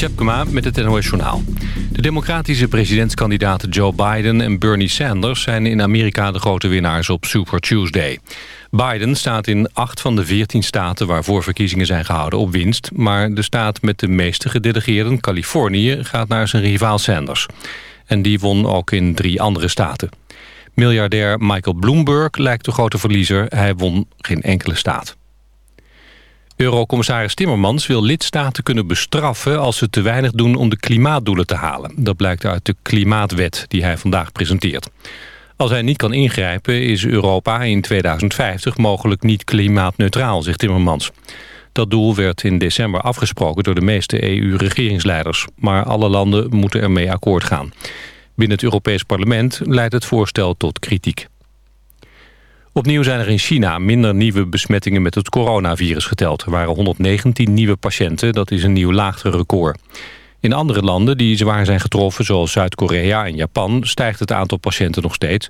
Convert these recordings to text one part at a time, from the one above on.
Jeroen met het NOS Journaal. De democratische presidentskandidaten Joe Biden en Bernie Sanders... zijn in Amerika de grote winnaars op Super Tuesday. Biden staat in acht van de veertien staten waarvoor verkiezingen zijn gehouden op winst... maar de staat met de meeste gedelegeerden, Californië, gaat naar zijn rivaal Sanders. En die won ook in drie andere staten. Miljardair Michael Bloomberg lijkt de grote verliezer. Hij won geen enkele staat. Eurocommissaris Timmermans wil lidstaten kunnen bestraffen... als ze te weinig doen om de klimaatdoelen te halen. Dat blijkt uit de Klimaatwet die hij vandaag presenteert. Als hij niet kan ingrijpen is Europa in 2050 mogelijk niet klimaatneutraal, zegt Timmermans. Dat doel werd in december afgesproken door de meeste EU-regeringsleiders. Maar alle landen moeten ermee akkoord gaan. Binnen het Europees Parlement leidt het voorstel tot kritiek. Opnieuw zijn er in China minder nieuwe besmettingen met het coronavirus geteld. Er waren 119 nieuwe patiënten, dat is een nieuw laagste record. In andere landen die zwaar zijn getroffen, zoals Zuid-Korea en Japan... stijgt het aantal patiënten nog steeds.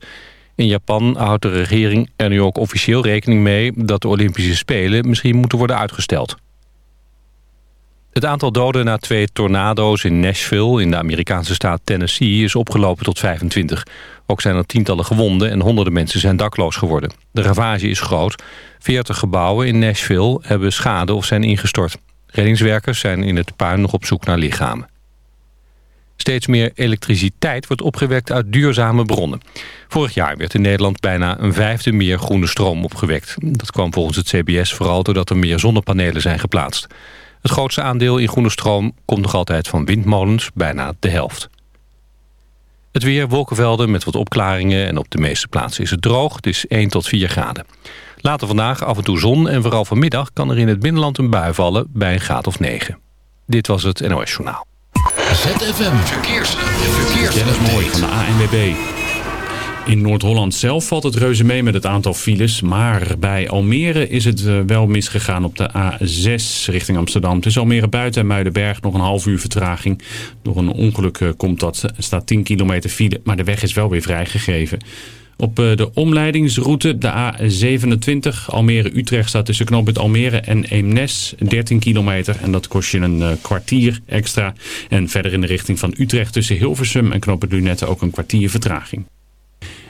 In Japan houdt de regering er nu ook officieel rekening mee... dat de Olympische Spelen misschien moeten worden uitgesteld. Het aantal doden na twee tornado's in Nashville... in de Amerikaanse staat Tennessee is opgelopen tot 25. Ook zijn er tientallen gewonden en honderden mensen zijn dakloos geworden. De ravage is groot. 40 gebouwen in Nashville hebben schade of zijn ingestort. Reddingswerkers zijn in het puin nog op zoek naar lichamen. Steeds meer elektriciteit wordt opgewekt uit duurzame bronnen. Vorig jaar werd in Nederland bijna een vijfde meer groene stroom opgewekt. Dat kwam volgens het CBS vooral doordat er meer zonnepanelen zijn geplaatst. Het grootste aandeel in groene stroom komt nog altijd van windmolens, bijna de helft. Het weer, wolkenvelden met wat opklaringen en op de meeste plaatsen is het droog. Het is 1 tot 4 graden. Later vandaag af en toe zon en vooral vanmiddag kan er in het binnenland een bui vallen bij een graad of 9. Dit was het NOS Journaal. ZFM Verkeers. Verkeers. Dennis Mooi van de ANWB. In Noord-Holland zelf valt het reuze mee met het aantal files. Maar bij Almere is het eh, wel misgegaan op de A6 richting Amsterdam. Tussen Almere Buiten en Muidenberg nog een half uur vertraging. Door een ongeluk eh, komt dat. Er staat 10 kilometer file, maar de weg is wel weer vrijgegeven. Op eh, de omleidingsroute, de A27, Almere-Utrecht staat tussen knooppunt Almere en Eemnes, 13 kilometer. En dat kost je een kwartier extra. En verder in de richting van Utrecht tussen Hilversum en knooppunt Lunette ook een kwartier vertraging.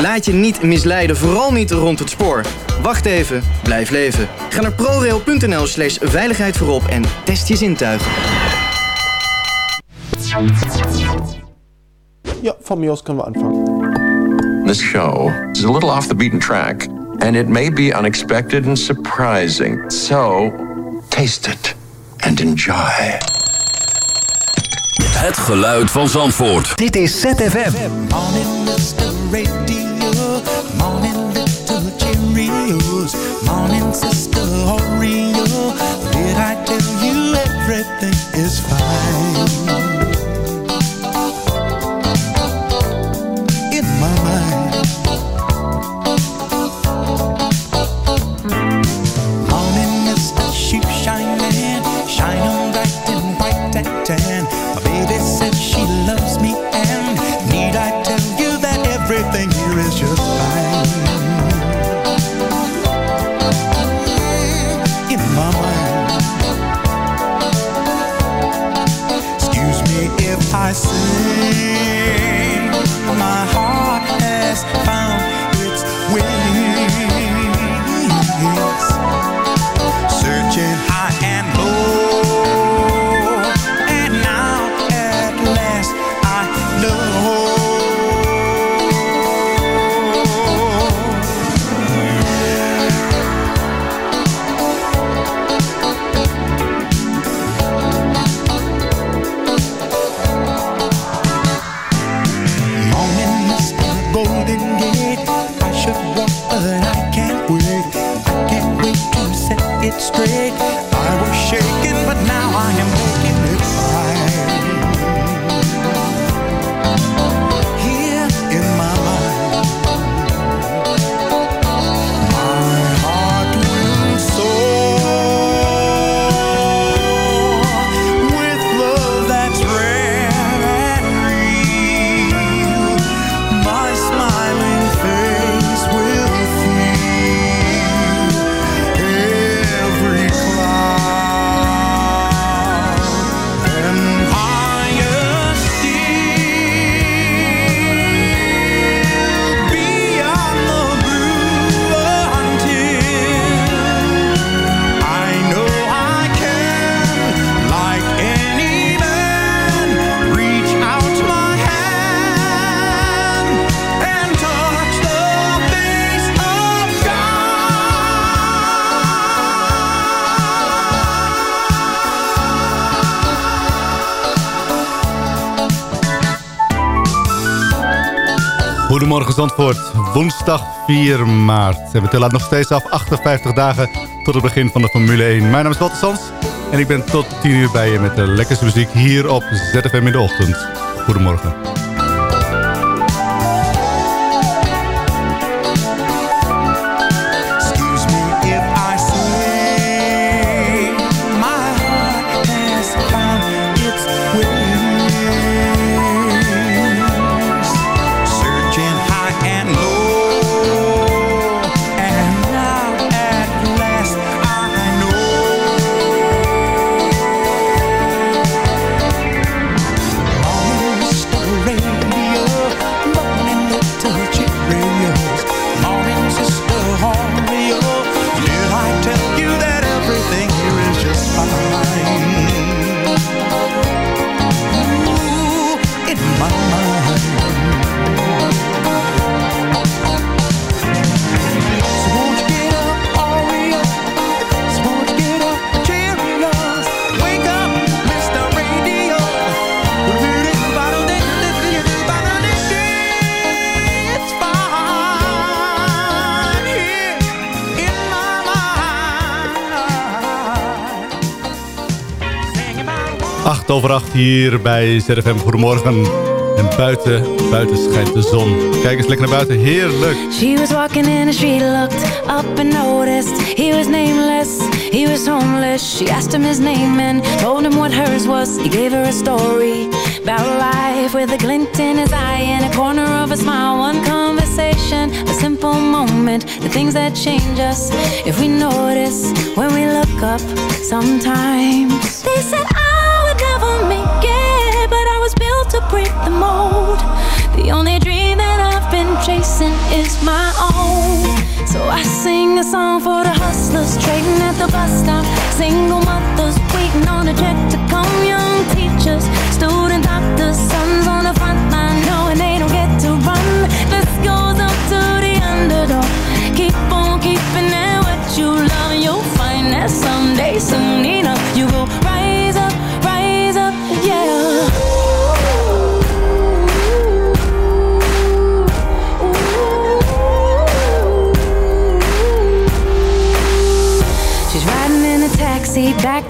Laat je niet misleiden, vooral niet rond het spoor. Wacht even, blijf leven. Ga naar prorail.nl slash veiligheid voorop en test je zintuigen. Ja, van mij aus kunnen we aanvangen. This show is a little off the beaten track, and it may be unexpected and surprising. So, taste it and enjoy. Het geluid van Zandvoort. Dit is ZFM. Morning, Goedemorgen Zandvoort, woensdag 4 maart. We tellen nog steeds af 58 dagen tot het begin van de Formule 1. Mijn naam is Walter Sands en ik ben tot 10 uur bij je met de lekkerste muziek hier op ZFM in de ochtend. Goedemorgen. Mind. 8 over 8 hier bij ZFM. Goedemorgen. En buiten, buiten schijnt de zon. Kijk eens lekker naar buiten. Heerlijk. She was walking in the street, looked up and noticed he was nameless, he was homeless. She asked him his name and told him what hers was. He gave her a story about life with a glint in his eye and a corner of a smile. One conversation, a simple moment, the things that change us if we notice when we look up sometimes. They said I make it, but I was built to break the mold. The only dream that I've been chasing is my own. So I sing a song for the hustlers trading at the bus stop. Single mothers waiting on a check to come. Young teachers, student doctors, sons on the front line knowing they don't get to run. This goes up to the underdog. Keep on keeping at what you love, you'll find that someday, soon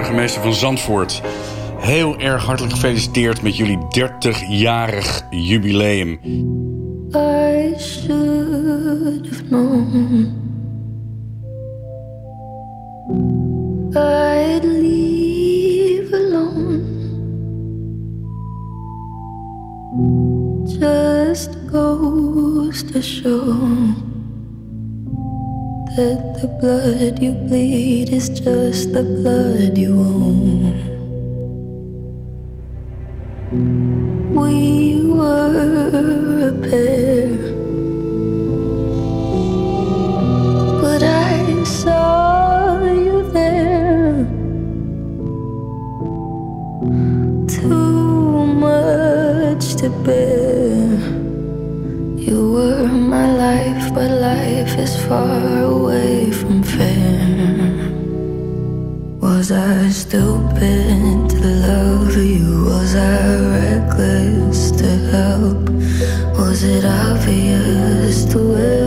burgemeester van Zandvoort. Heel erg hartelijk gefeliciteerd met jullie 30-jarig jubileum. Blood you bleed is just the blood you own Was I stupid to love you? Was I reckless to help? Was it obvious to everybody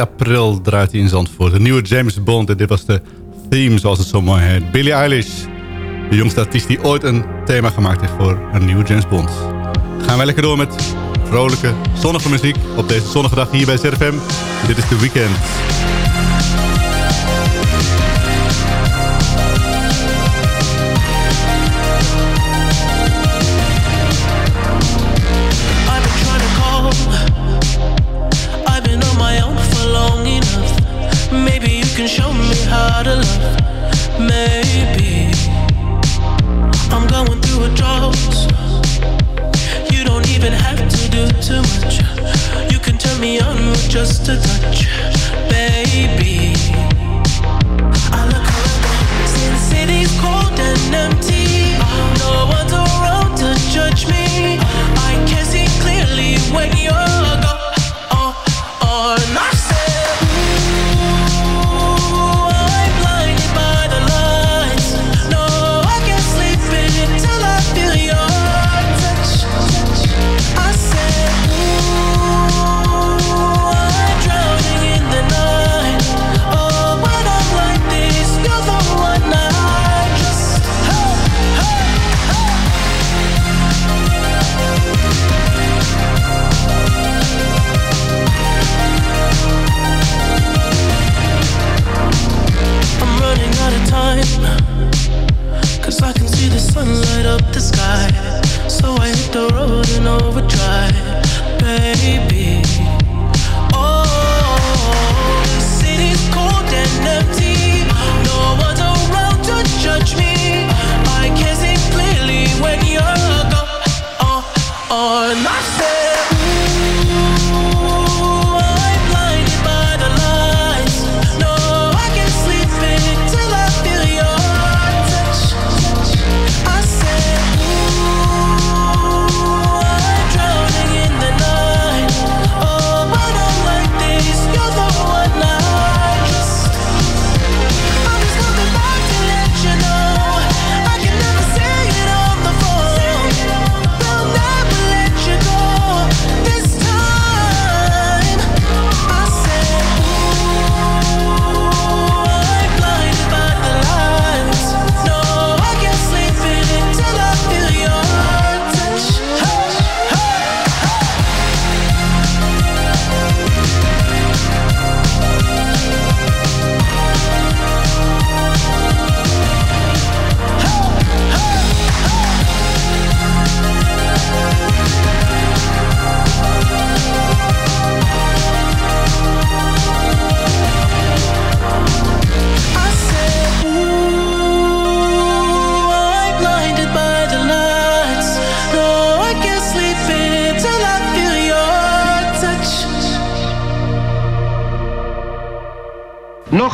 2 april draait hij in Zandvoort. De nieuwe James Bond. En dit was de theme, zoals het zo mooi heet. Billie Eilish. De jongste artiest die ooit een thema gemaakt heeft voor een nieuwe James Bond. Gaan wij lekker door met vrolijke, zonnige muziek. Op deze zonnige dag hier bij ZFM. Dit is de weekend.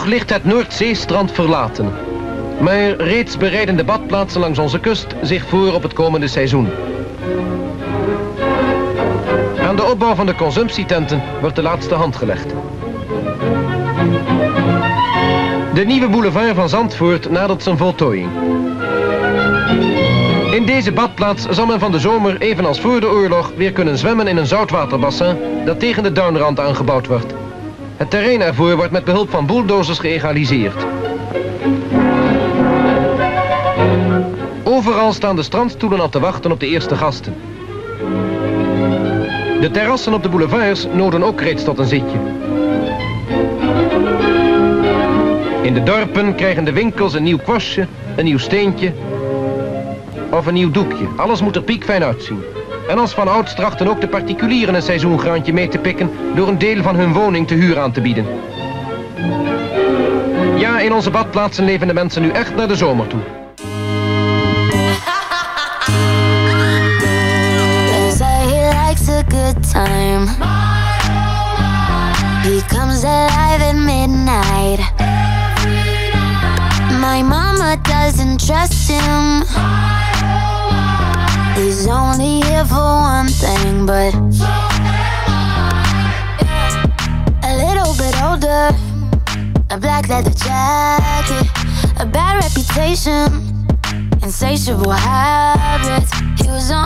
Ligt het Noordzeestrand verlaten. Maar reeds bereiden de badplaatsen langs onze kust zich voor op het komende seizoen. Aan de opbouw van de consumptietenten wordt de laatste hand gelegd. De nieuwe boulevard van Zandvoort nadert zijn voltooiing. In deze badplaats zal men van de zomer, evenals voor de oorlog, weer kunnen zwemmen in een zoutwaterbassin dat tegen de duinrand aangebouwd wordt. Het terrein ervoor wordt met behulp van bulldozers geëgaliseerd. Overal staan de strandstoelen al te wachten op de eerste gasten. De terrassen op de boulevards noden ook reeds tot een zitje. In de dorpen krijgen de winkels een nieuw kwastje, een nieuw steentje of een nieuw doekje. Alles moet er piekfijn uitzien. En als van ouds trachten ook de particulieren een seizoengraantje mee te pikken... door een deel van hun woning te huur aan te bieden. Ja, in onze badplaatsen leven de mensen nu echt naar de zomer toe. My mama doesn't trust him. He's only here for one thing, but so am a little bit older, a black leather jacket, a bad reputation, insatiable habits. He was on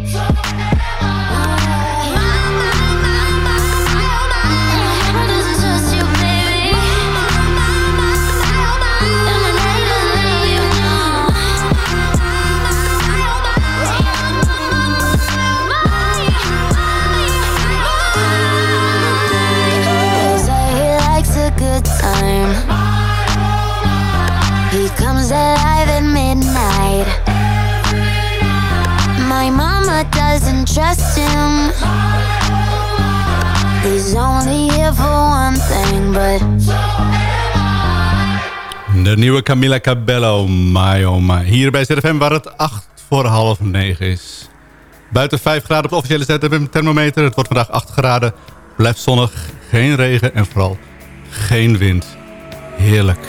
Doesn't trust him. He's only here one thing, but. De nieuwe Camila Cabello, my oh my. Hier bij ZFM waar het 8 voor half 9 is. Buiten 5 graden op de officiële ZFM thermometer. Het wordt vandaag 8 graden. Blijft zonnig, geen regen en vooral geen wind. Heerlijk.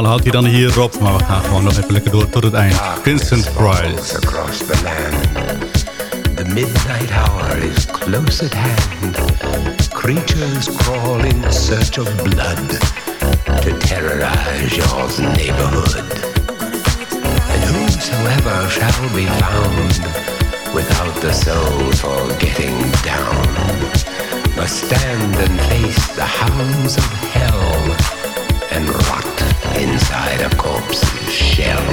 Normaal houdt hij dan hierop, maar we gaan gewoon nog even lekker door tot het eind. Ah, Vincent Price. across the land. The midnight hour is close at hand. Creatures crawl in search of blood to terrorize your neighborhood. And whosoever shall be found without the soul for getting down must stand and face the hounds of hell and rot inside a corpse's shell.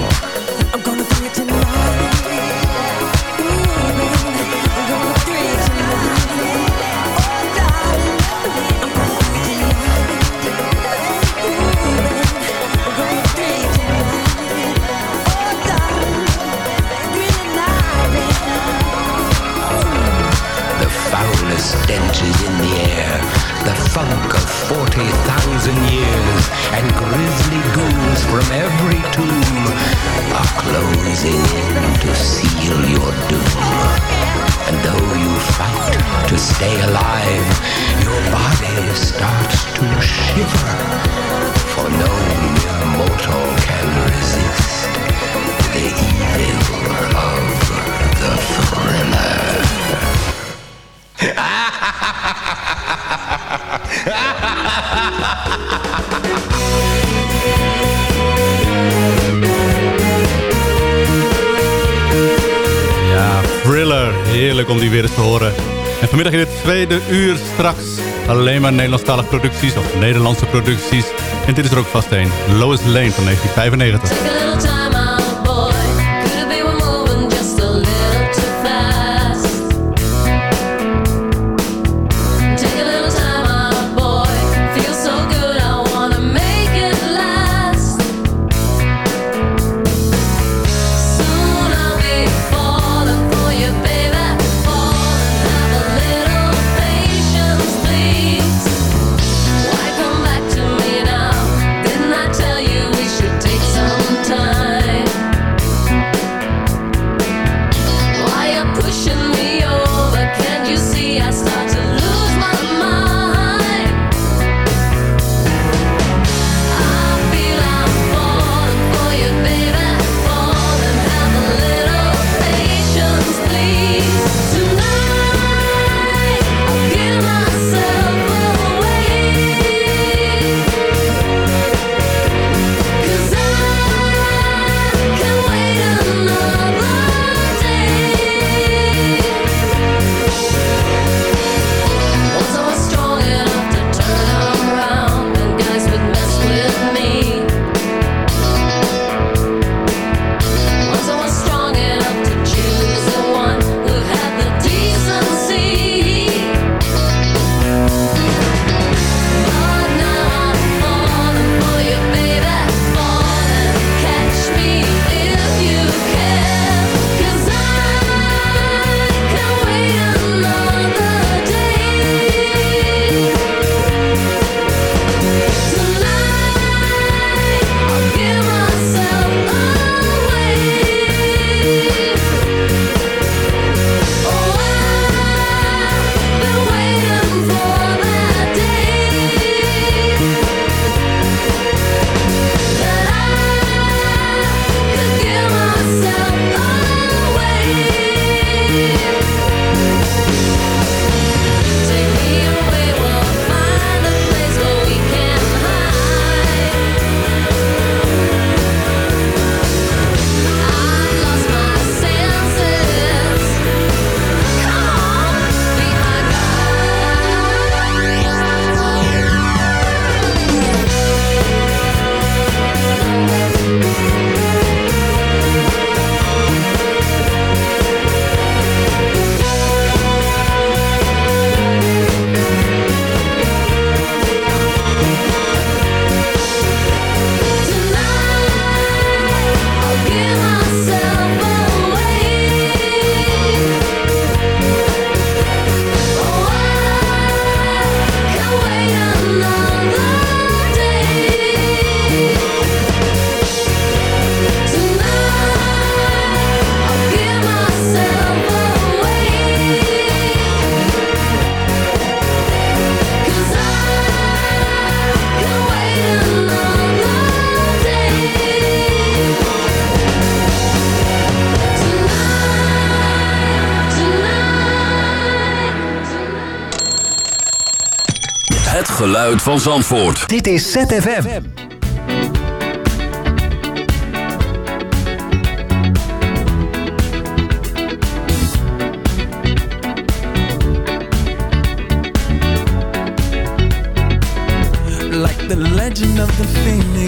The foulest stench is in the air, the funk of 40,000 years, and grisly ghouls from every tomb are closing in to seal your doom. And though you fight to stay alive, your body starts to shiver, for no mere mortal can resist Heerlijk om die weer eens te horen. En vanmiddag in het tweede uur straks alleen maar Nederlandstalige producties of Nederlandse producties. En dit is er ook vast een. Lois Lane van 1995. geluid van Zandvoort. Dit is ZFM. Like the legend of the phoenix.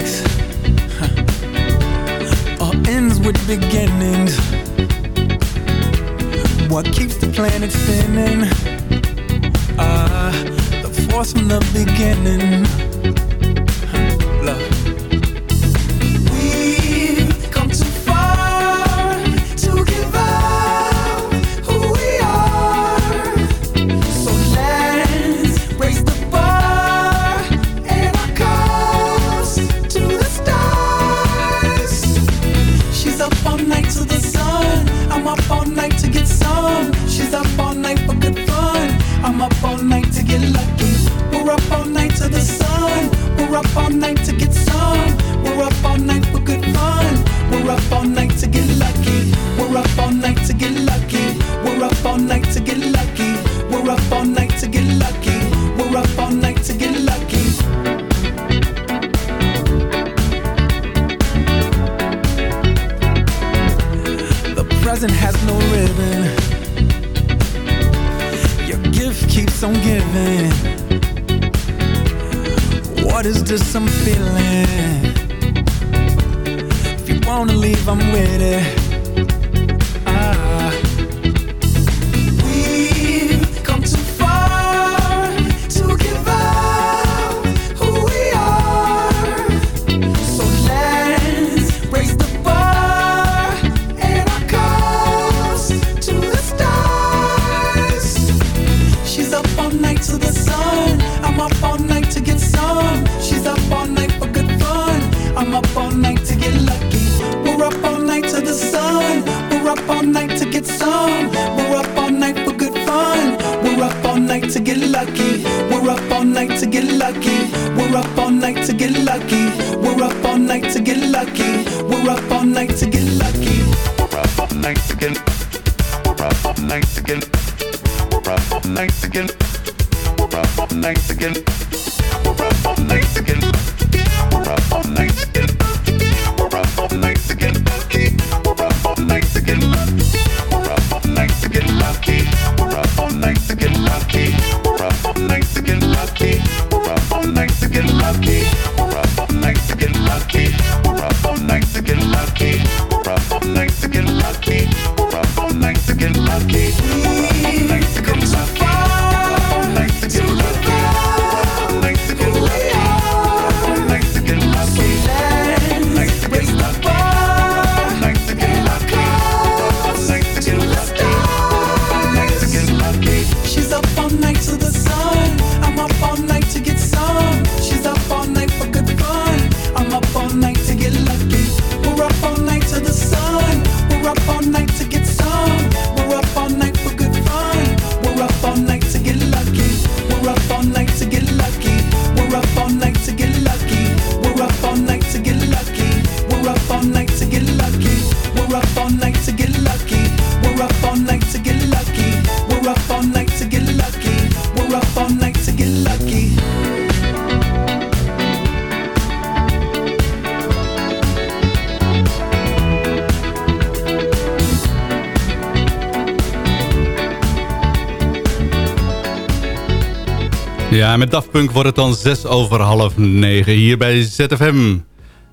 Ja, met Daft Punk wordt het dan zes over half negen hier bij ZFM.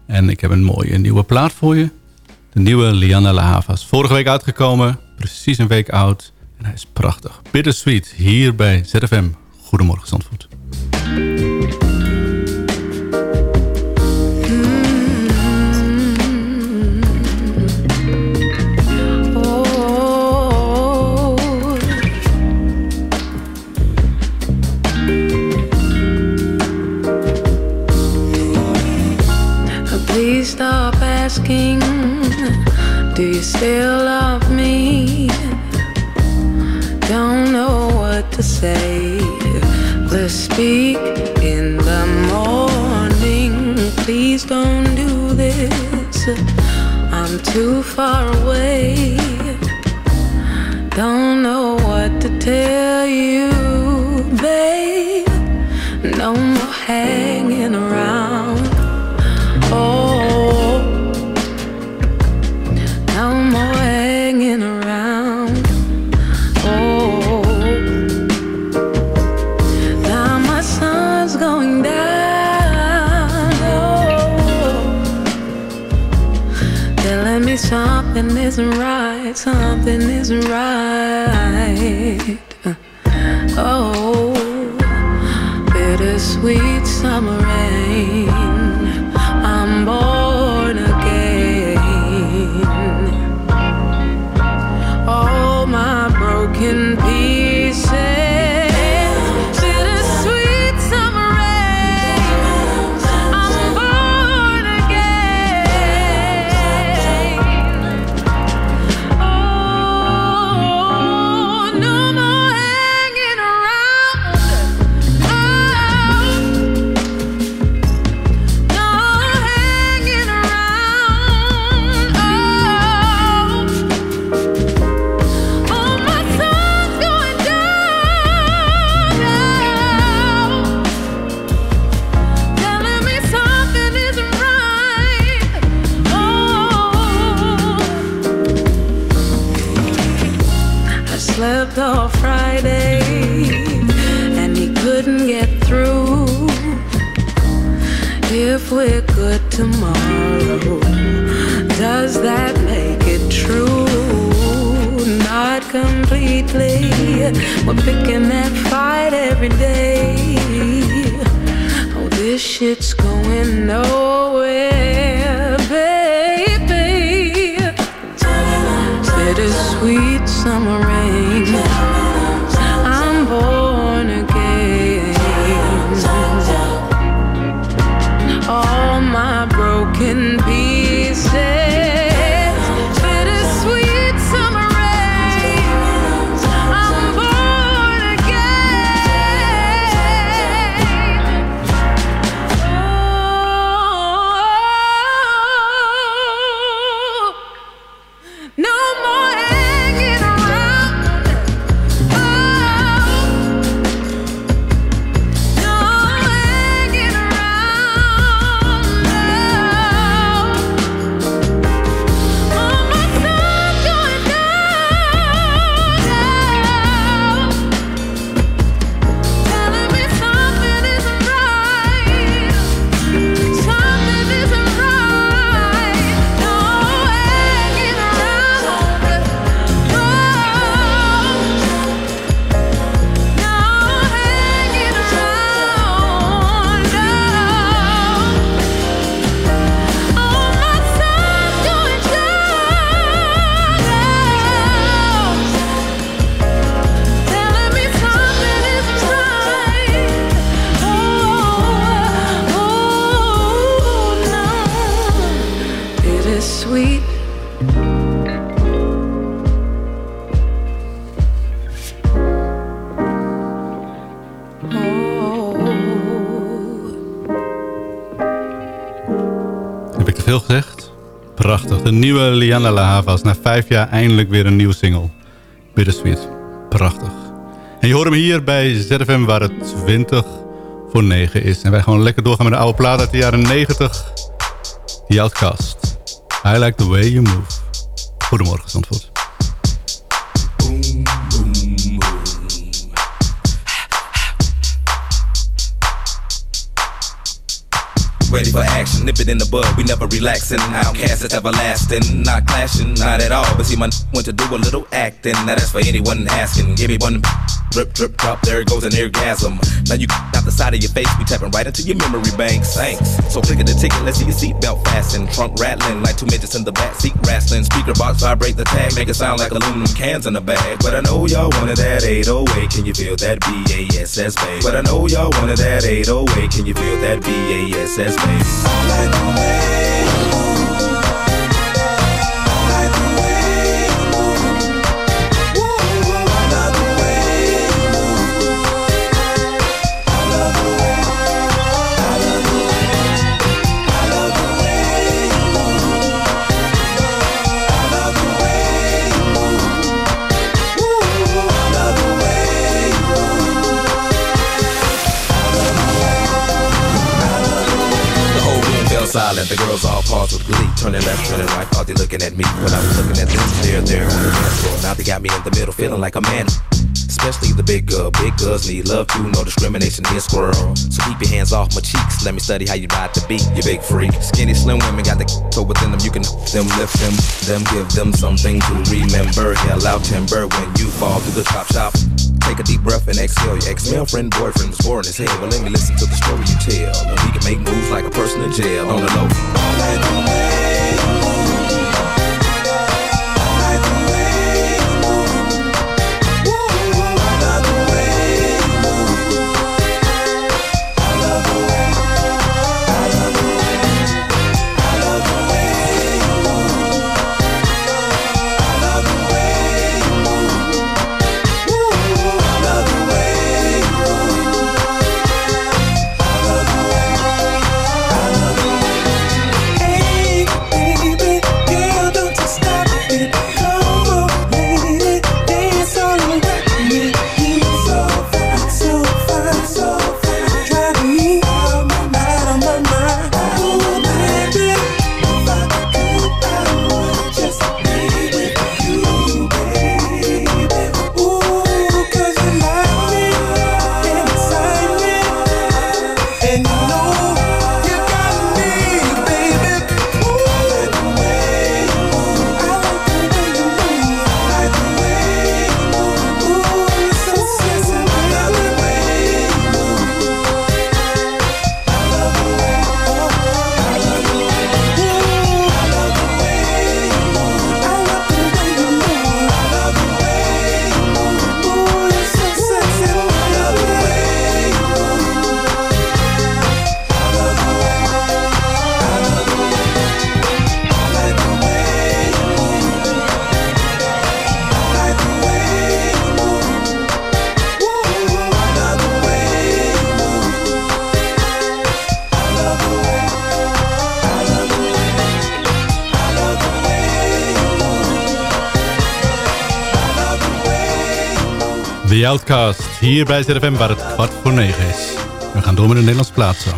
En ik heb een mooie nieuwe plaat voor je. De nieuwe Liana Laava is Vorige week uitgekomen, precies een week oud. En hij is prachtig. Bittersweet, hier bij ZFM. Goedemorgen, Zandvoort. asking, Do you still love me? Don't know what to say. Let's speak in the morning. Please don't do this. I'm too far away. Don't know what to tell you, babe. No more hanging around. Isn't right. Something isn't right. Uh, oh, bittersweet summer rain. We're picking that fight every day. Oh, this shit's going nowhere, De nieuwe Liana La Havas. Na vijf jaar eindelijk weer een nieuwe single. Bittersweet. Prachtig. En je hoort hem hier bij ZFM waar het 20 voor 9 is. En wij gaan lekker doorgaan met de oude plaat uit de jaren 90. The Outcast. I like the way you move. Goedemorgen, Zandvoort. Ready for action, nip it in the bud, we never relaxing. Outcast is everlasting, not clashing, not at all. But see, my went to do a little acting. Now that's for anyone asking. Give me one drip, drip, drop, there goes an orgasm. Now you the side of your face, we tapping right into your memory banks. Thanks. So click the ticket, let's see your seatbelt fasten. Trunk rattling like two midgets in the back seat wrestling. Speaker box vibrate the tag, make it sound like aluminum cans in a bag. But I know y'all wanted that 808, can you feel that BASS bass? But I know y'all wanted that 808, can you feel that BASS bass? silent. The girls all pause with glee. Turning left, turning right, thought they looking at me. But I was looking at them, there, there on the dance floor. Now they got me in the middle, feeling like a man. Especially the big girl. Big girls need love too, no discrimination here, squirrel. So keep your hands off my cheeks. Let me study how you ride the beat, you big freak. Skinny, slim women got the so within them. You can them lift them, them give them something to remember. Hell out timber when you fall through the chop shop. Take a deep breath and exhale. Your ex-male friend, boyfriend was boring as hell. Well, let me listen to the story you tell. And we can make moves like a person in jail on the low. Hey, The Outcast, hier bij ZFM waar het kwart voor negen is. We gaan door met de Nederlandse plaats zo.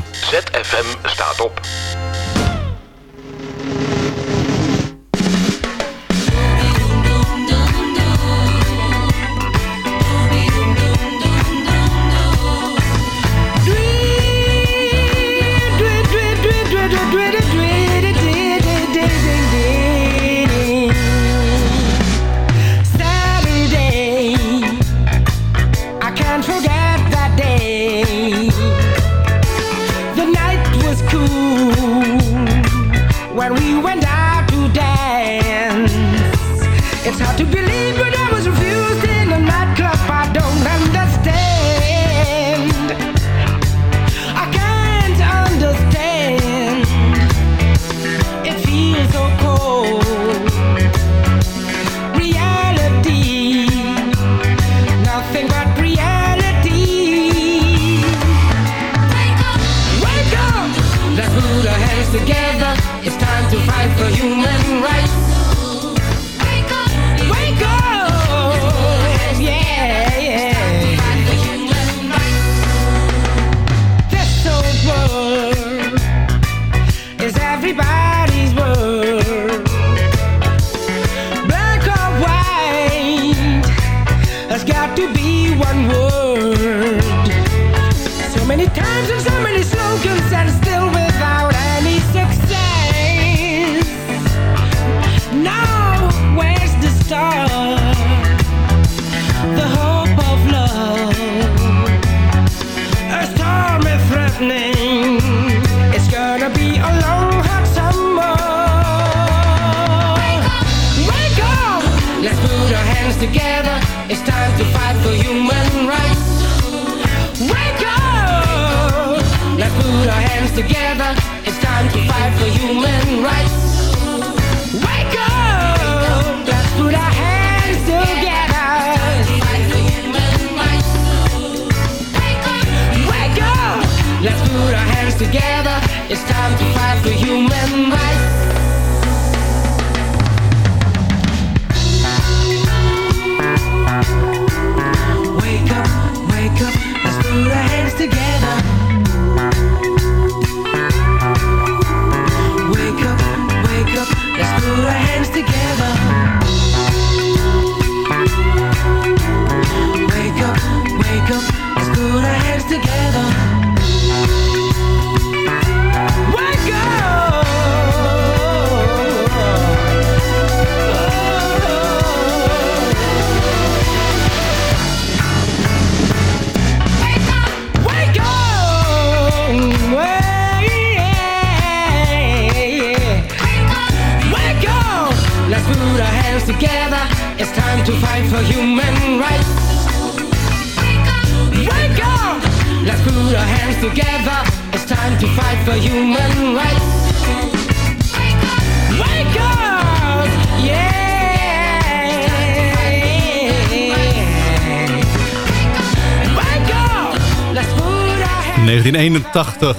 80,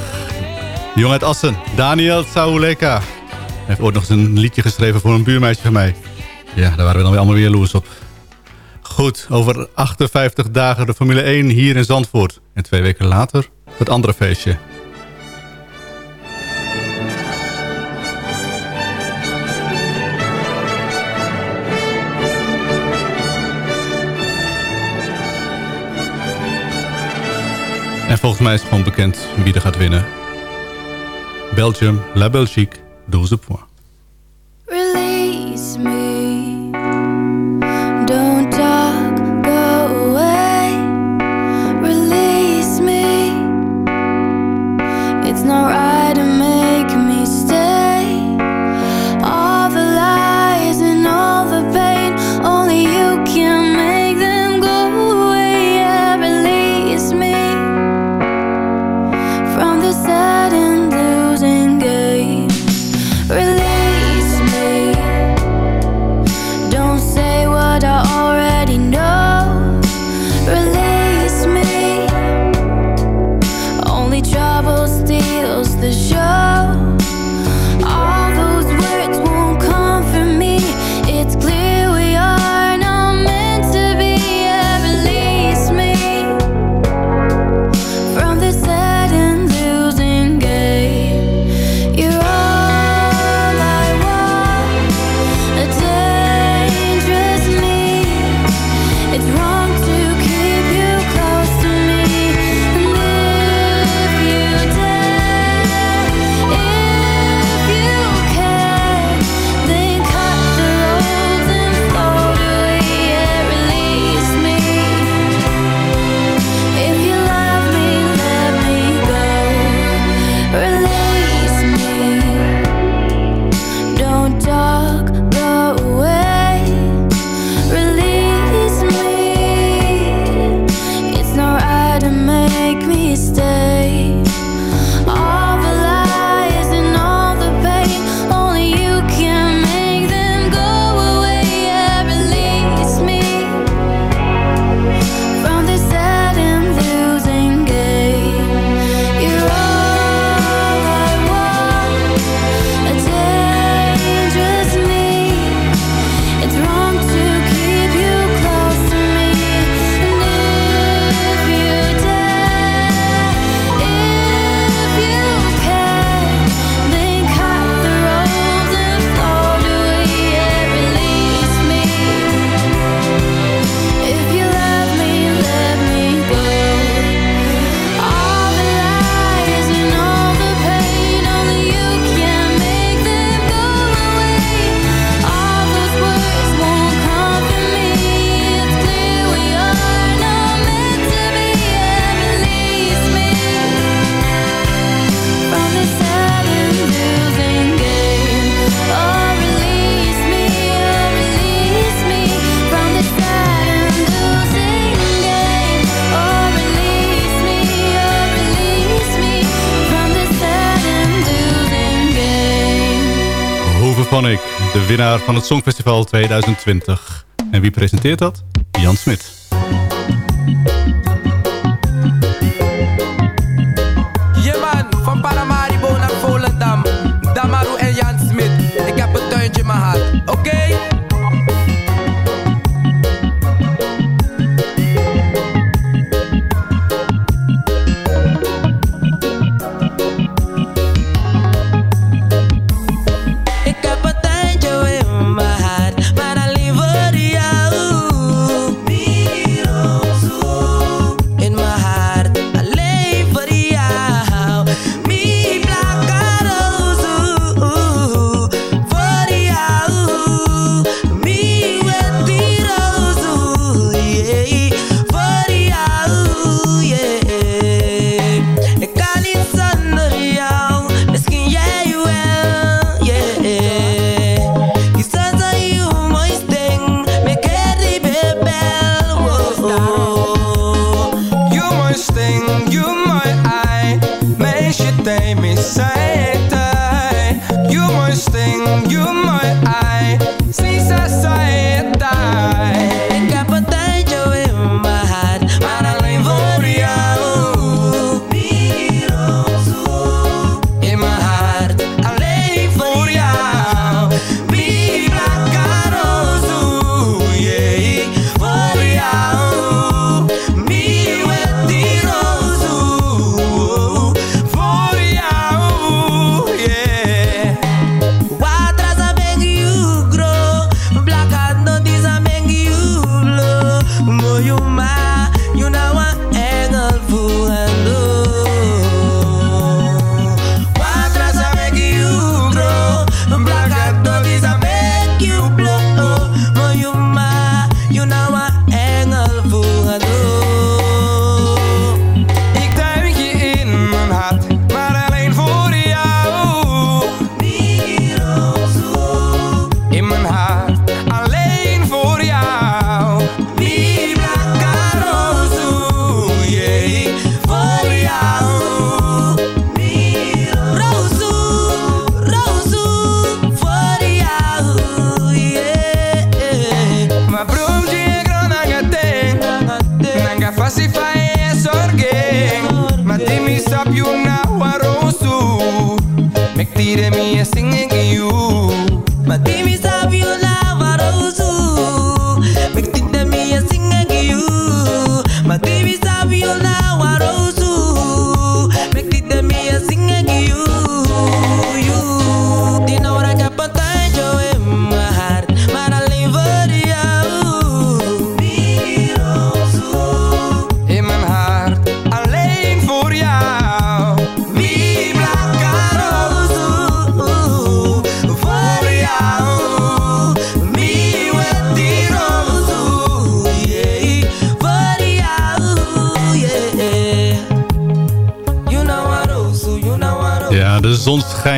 jongen uit Assen, Daniel Sauleka. Hij heeft ooit nog eens een liedje geschreven voor een buurmeisje van mij. Ja, daar waren we dan weer allemaal weer loers op. Goed, over 58 dagen de Formule 1 hier in Zandvoort. En twee weken later het andere feestje. volgens mij is het gewoon bekend wie er gaat winnen. Belgium, La Belgique, 12 points. van het Songfestival 2020. En wie presenteert dat? Jan Smit.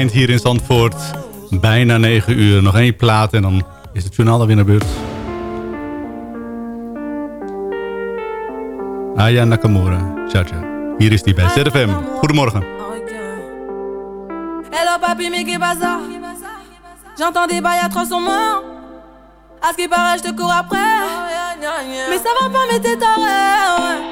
Schijnt hier in Zandvoort. Bijna 9 uur. Nog één plaat en dan is het journaal alweer naar beurt. Aya Nakamura, Chacha. Hier is die bij ZFM. Goedemorgen. Hello papi, mais qu'est bazar J'entends des bails à 300 morts. À ce qui paraît, je te cours après. Mais ça va pas, mais t'es taré. ouais.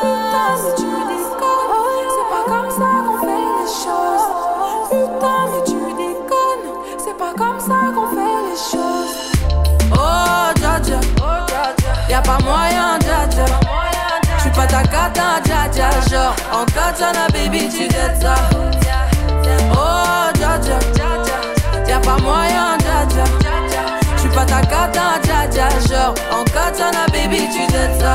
Putain, mais tu déconnes. C'est pas comme ça qu'on fait les choses. Putain, mais tu déconnes. C'est pas comme ça qu'on fait les choses. Oh, dja dja. Y'a pas moyen, dja dja. J'suis pas ta cata, dja dja. Genre, en katana, baby, tu t'aides ça. Oh, dja dja. Y'a pas moyen, dja dja. J'suis pas ta cata, dja dja. Genre, en katana, baby, tu t'aides ça.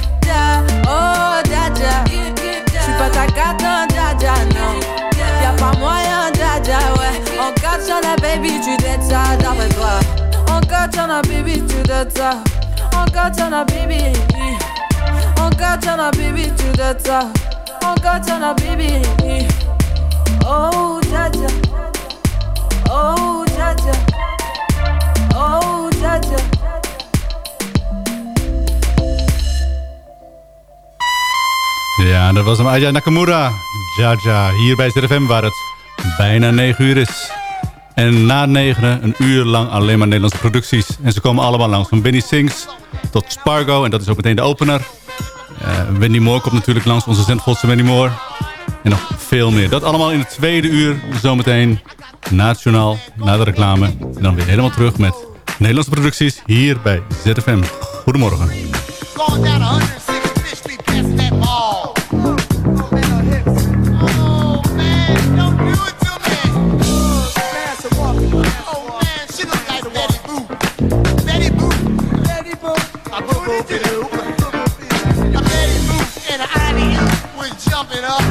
Jaja, oh Jaja. J'suis pas ta carte en Jaja, non. Y'a pas moyen, Jaja, ouais. Encore t'en as, baby, tu dettes ça d'après toi. Encore t'en as, baby, tu dettes ça. Encore t'en as, baby. Encore t'en as, baby, tu dettes ça. Encore t'en as, baby. Oh Jaja, oh Jaja, oh Jaja. Dja. dat was hem Aya Nakamura. Jaja, hier bij ZFM waar het bijna 9 uur is. En na 9 een uur lang alleen maar Nederlandse producties. En ze komen allemaal langs. Van Benny Sings tot Spargo. En dat is ook meteen de opener. Uh, Wendy Moore komt natuurlijk langs. Onze zendvolste Wendy Moore. En nog veel meer. Dat allemaal in het tweede uur. Zometeen nationaal, na de reclame. En dan weer helemaal terug met Nederlandse producties hier bij ZFM. Goedemorgen. pump up.